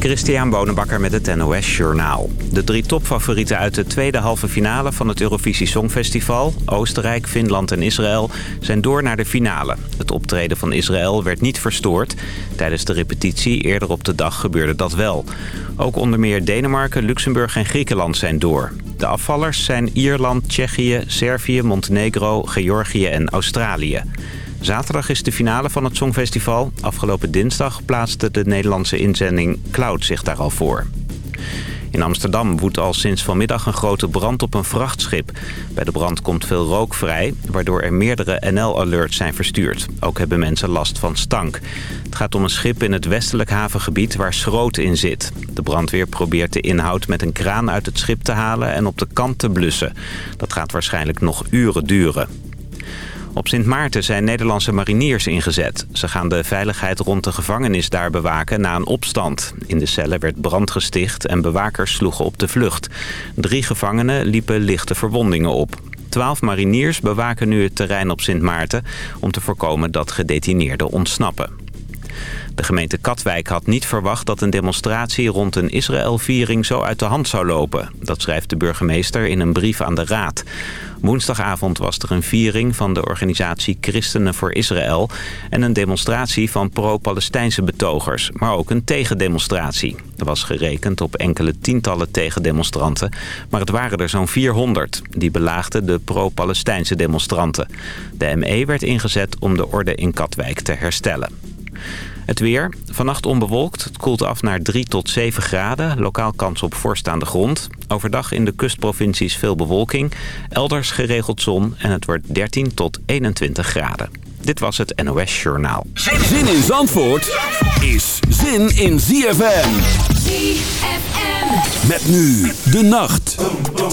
Christian Bonenbakker met het NOS Journaal. De drie topfavorieten uit de tweede halve finale van het Eurovisie Songfestival... Oostenrijk, Finland en Israël zijn door naar de finale. Het optreden van Israël werd niet verstoord. Tijdens de repetitie eerder op de dag gebeurde dat wel. Ook onder meer Denemarken, Luxemburg en Griekenland zijn door. De afvallers zijn Ierland, Tsjechië, Servië, Montenegro, Georgië en Australië. Zaterdag is de finale van het Songfestival. Afgelopen dinsdag plaatste de Nederlandse inzending Cloud zich daar al voor. In Amsterdam woedt al sinds vanmiddag een grote brand op een vrachtschip. Bij de brand komt veel rook vrij, waardoor er meerdere NL-alerts zijn verstuurd. Ook hebben mensen last van stank. Het gaat om een schip in het westelijk havengebied waar schroot in zit. De brandweer probeert de inhoud met een kraan uit het schip te halen en op de kant te blussen. Dat gaat waarschijnlijk nog uren duren. Op Sint Maarten zijn Nederlandse mariniers ingezet. Ze gaan de veiligheid rond de gevangenis daar bewaken na een opstand. In de cellen werd brand gesticht en bewakers sloegen op de vlucht. Drie gevangenen liepen lichte verwondingen op. Twaalf mariniers bewaken nu het terrein op Sint Maarten... om te voorkomen dat gedetineerden ontsnappen. De gemeente Katwijk had niet verwacht dat een demonstratie rond een Israël-viering zo uit de hand zou lopen. Dat schrijft de burgemeester in een brief aan de raad. Woensdagavond was er een viering van de organisatie Christenen voor Israël... en een demonstratie van pro-Palestijnse betogers, maar ook een tegendemonstratie. Er was gerekend op enkele tientallen tegendemonstranten, maar het waren er zo'n 400. Die belaagden de pro-Palestijnse demonstranten. De ME werd ingezet om de orde in Katwijk te herstellen. Het weer. Vannacht onbewolkt. Het koelt af naar 3 tot 7 graden. Lokaal kans op vorst aan de grond. Overdag in de kustprovincies veel bewolking. Elders geregeld zon. En het wordt 13 tot 21 graden. Dit was het NOS Journaal. Zin in Zandvoort is zin in ZFM. ZFM. Met nu de nacht. boom, boom,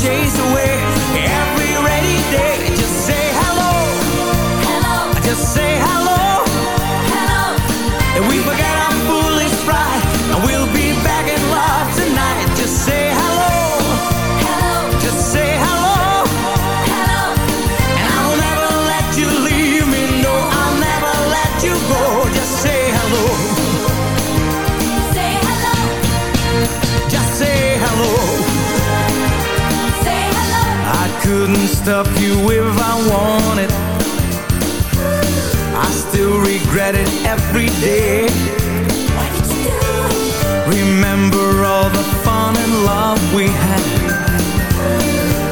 Jesus. up you if I wanted I still regret it every day Remember all the fun and love we had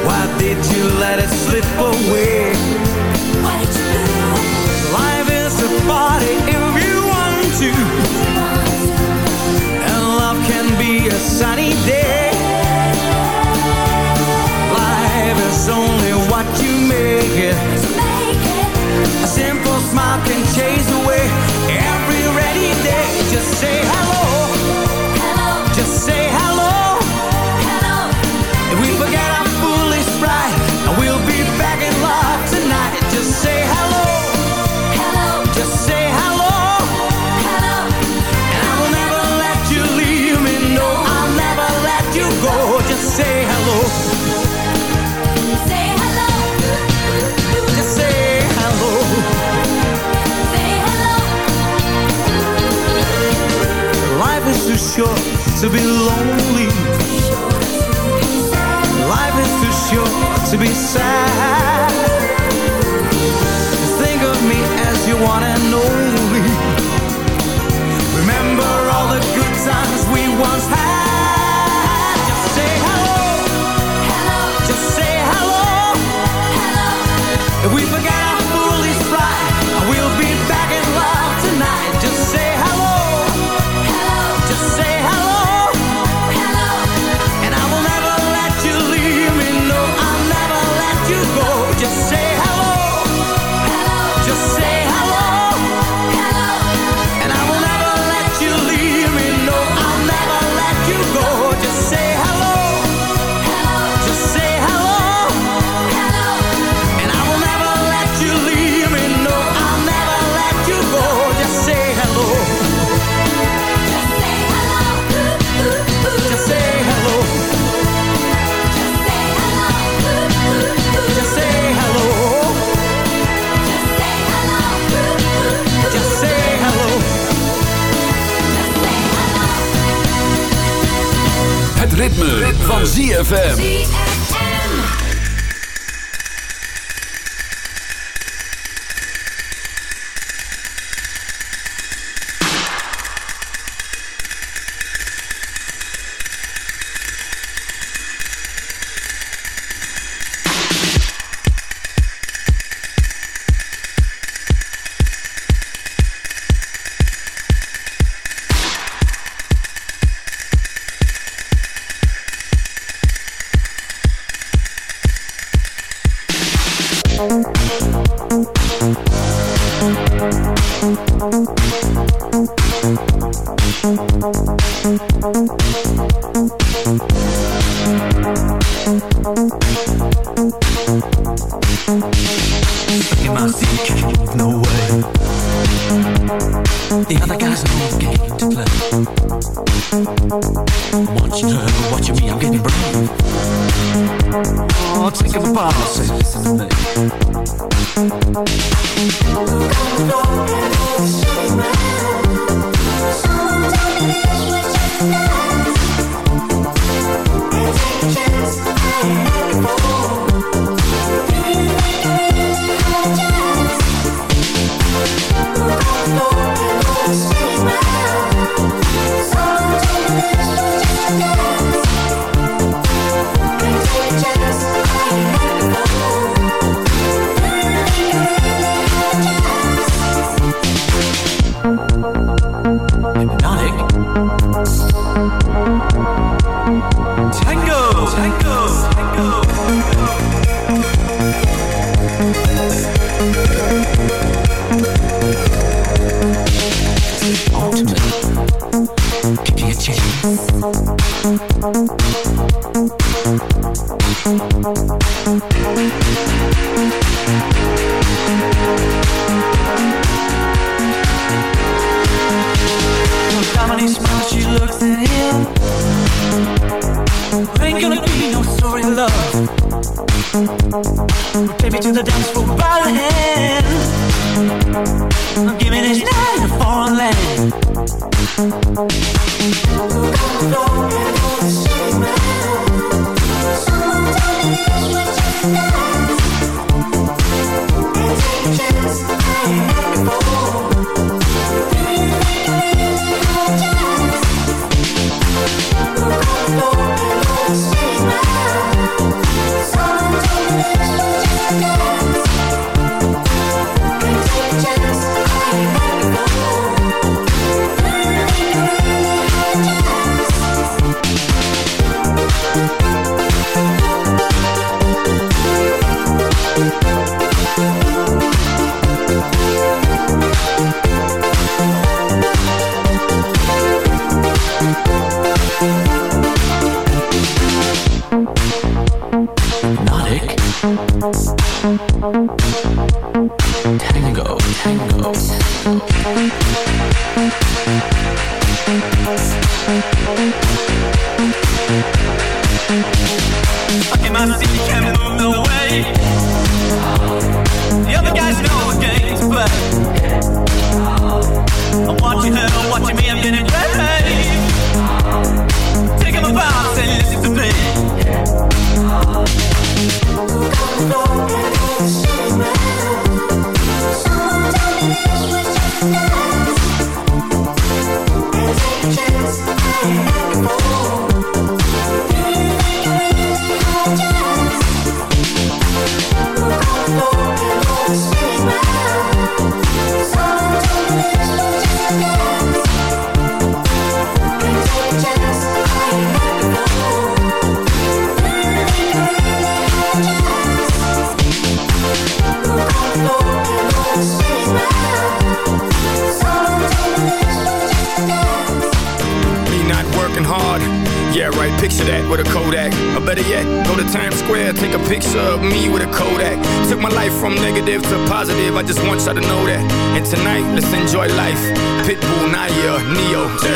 Why did you let it slip away? Why did you do? Life is a party ritme, van ZFM. Baby, to the dance floor by the hand. Give me this night in a foreign land. enjoy life. Pitbull, Naya, Neo.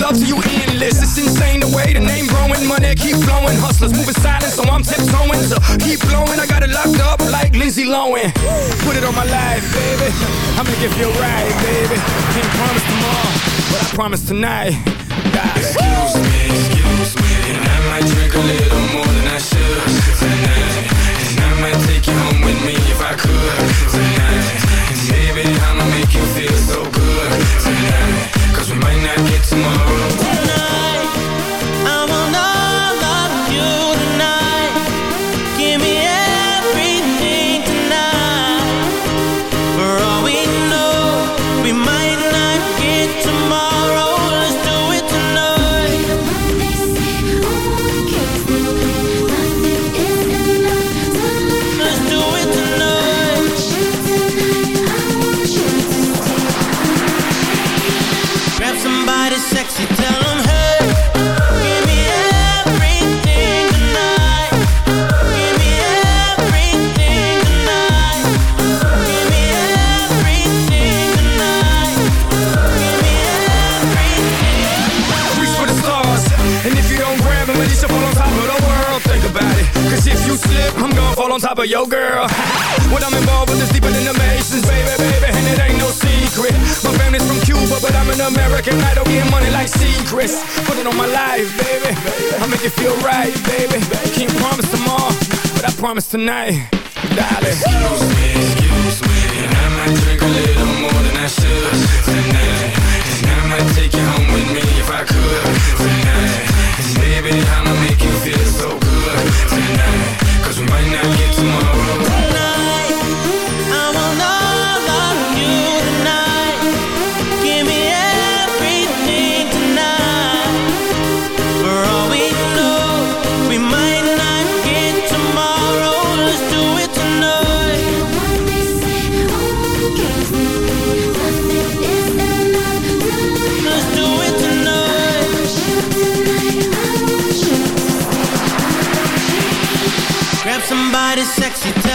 love to you endless. It's insane the way the name growing, money keep flowing. Hustlers moving silent, so I'm tiptoeing. So keep blowing, I got it locked up like Lindsay Lohan. Put it on my life, baby. I'm gonna give you a ride, baby. Can't promise tomorrow, but I promise tonight. God. Excuse me, excuse me, and I might drink a little more than I should tonight. this sexy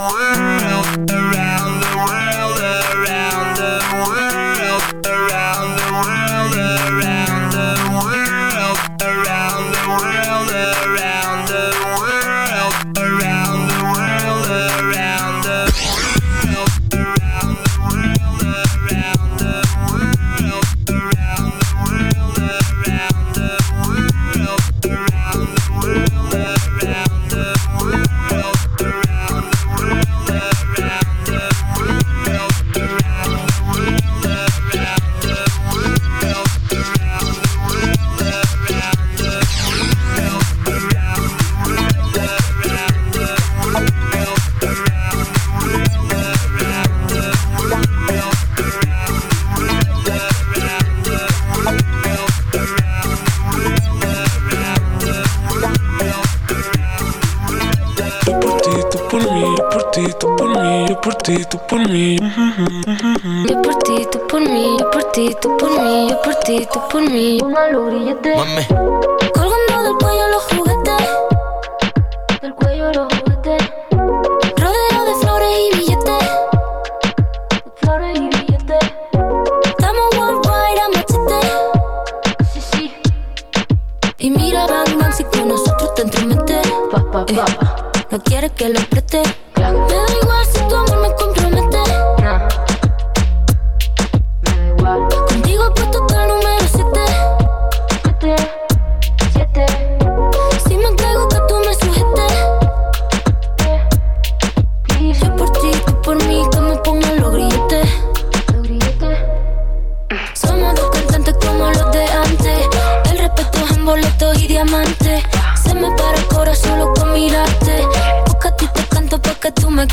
away. Mí. Yo por ti, tú por mí, yo por ti, tú por mí, yo por ti, tú por mí. Mami.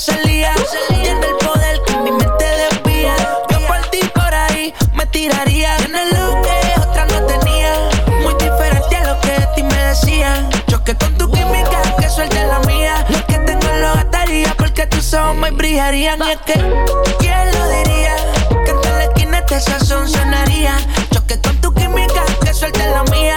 Rosalía. Tiene el poder que mi mente desvía. Yo por ti por ahí me tiraría. Tienes lo que otra no tenía. Muy diferente a lo que de ti me decían. Choque con tu química, que suelte la mía. Lo que tengo lo gastaría porque tus ojos me brillarían. Es que, ¿quién lo diría? Que en la esquina este sazón sonaría. Choque con tu química, que suelte la mía.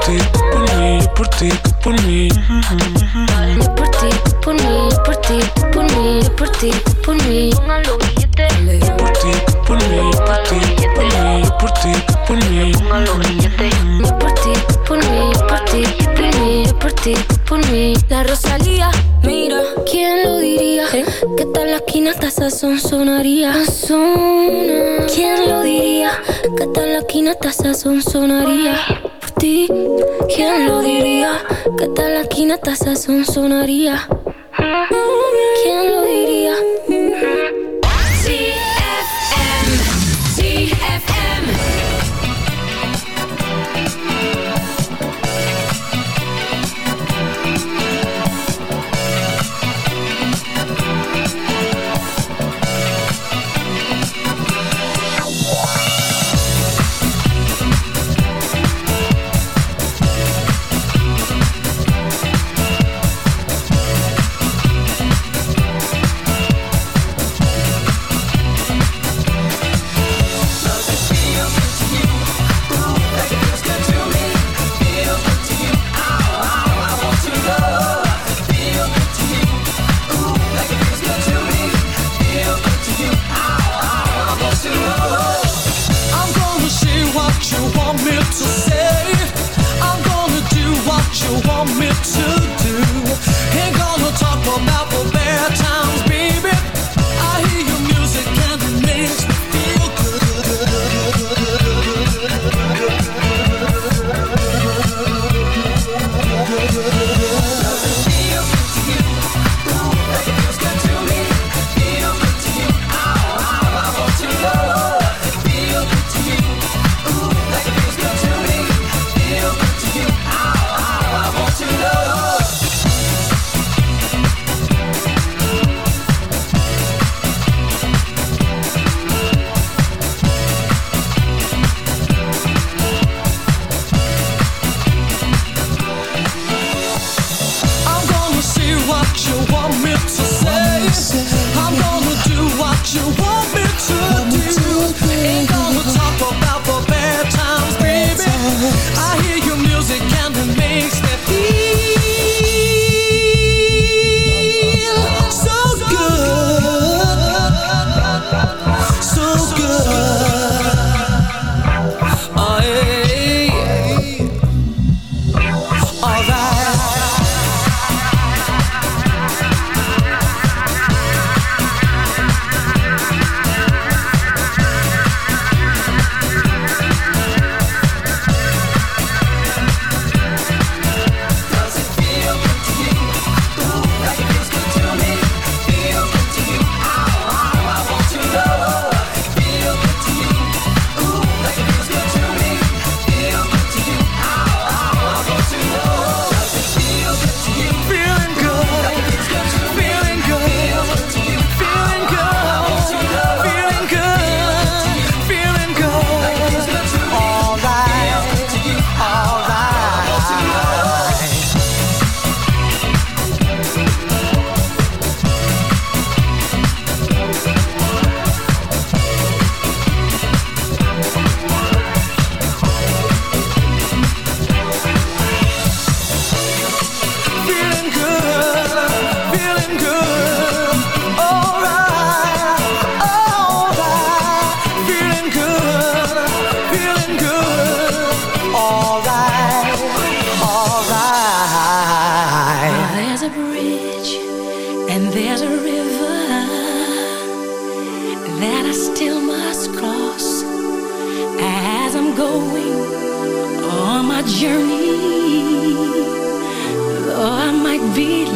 ti, por mí, yo por ti, por mí. Yo por ti, por mí, por ti, por mí, yo por ti, por mí. Póngalo billete. Yo por ti, por mí, por ti, por mí, yo por ti, por mí. Póngalo billete. Yo por ti, por mí, por ti, por mí, yo por ti, por mí. La Rosalía, mira, ¿quién lo diría? Que tal la esquina hasta sazón sonaría. ¿Quién lo diría? Que tal la esquina hasta sazón sonaría. ti. ¿Quién lo diría? Que tal la quina taza son sonaría. ¿Quién lo diría?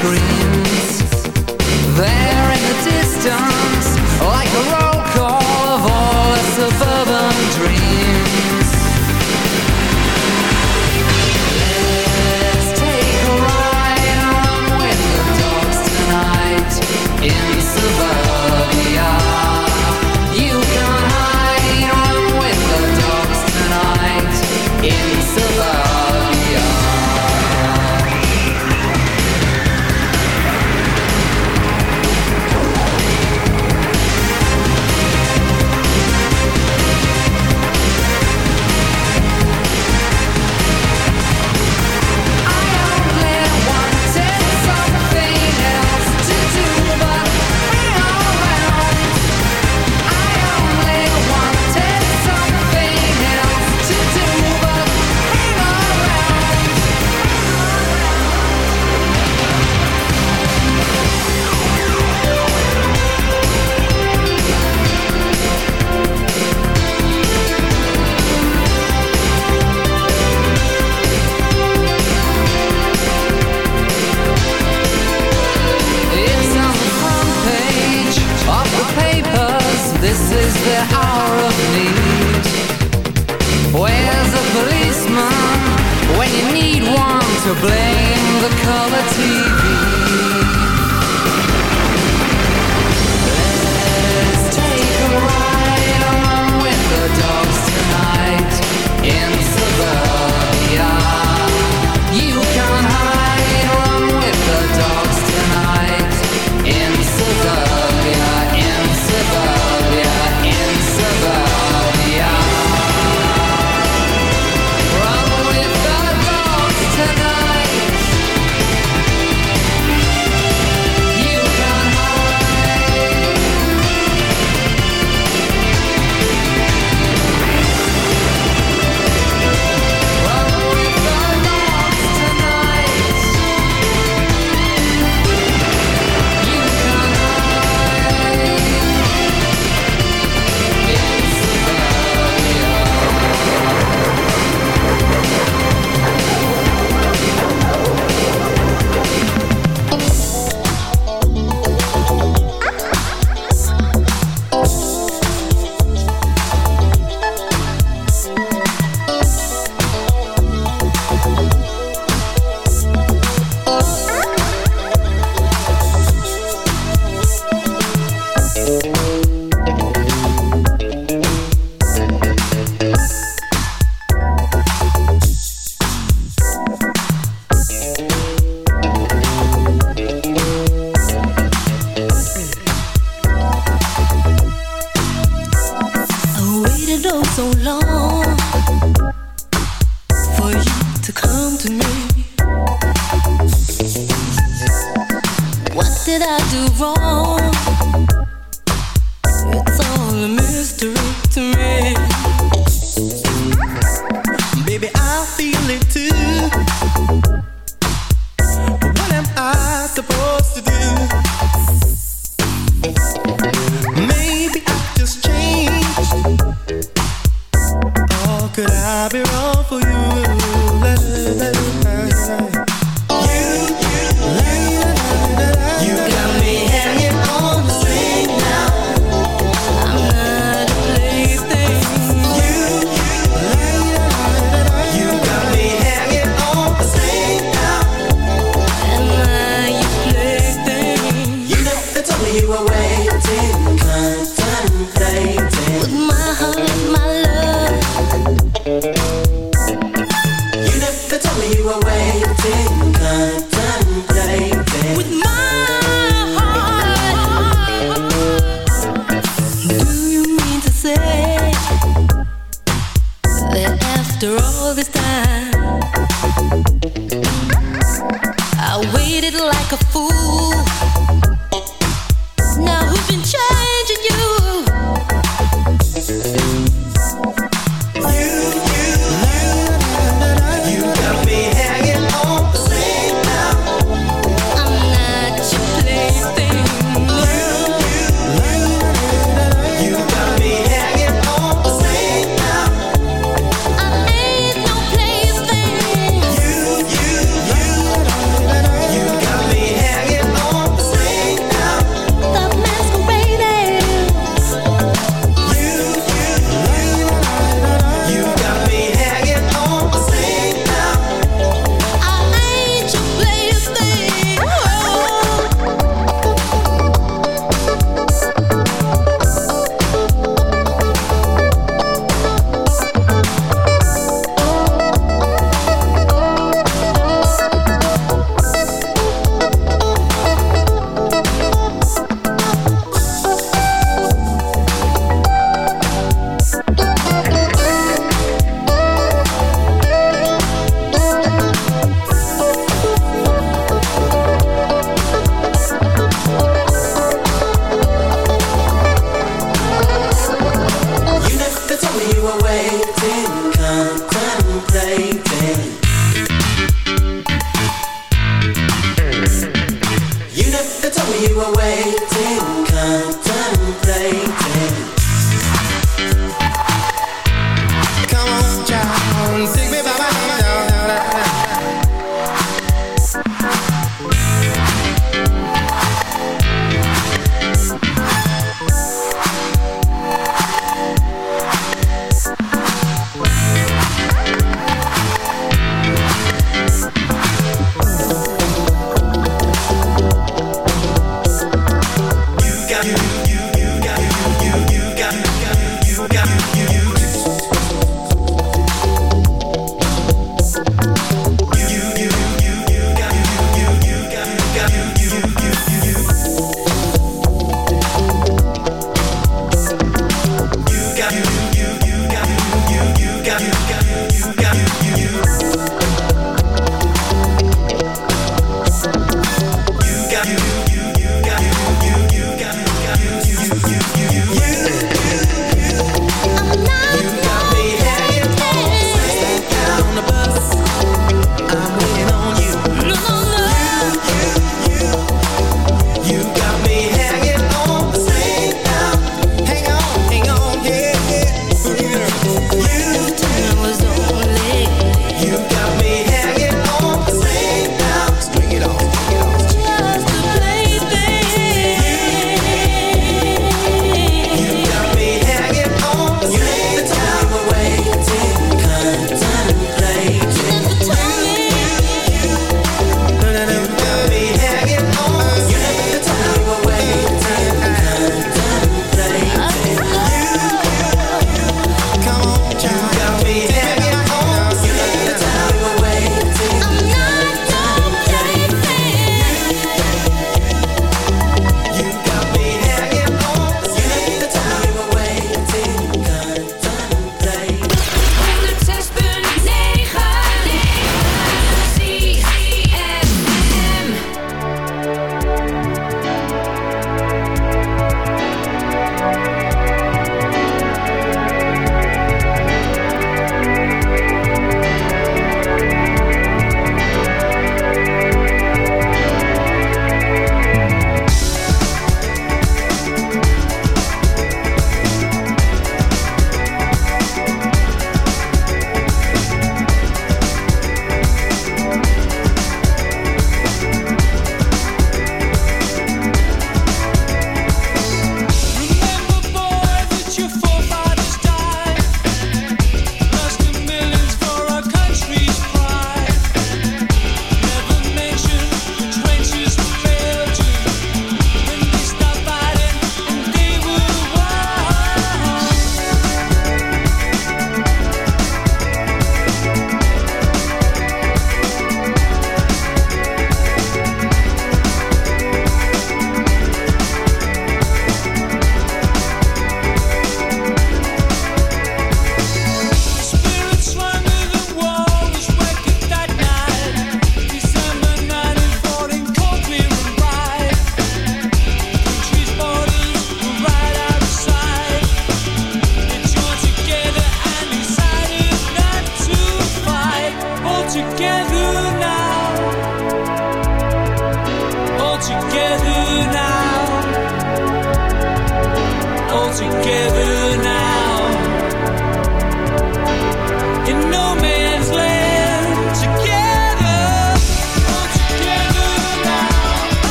scream.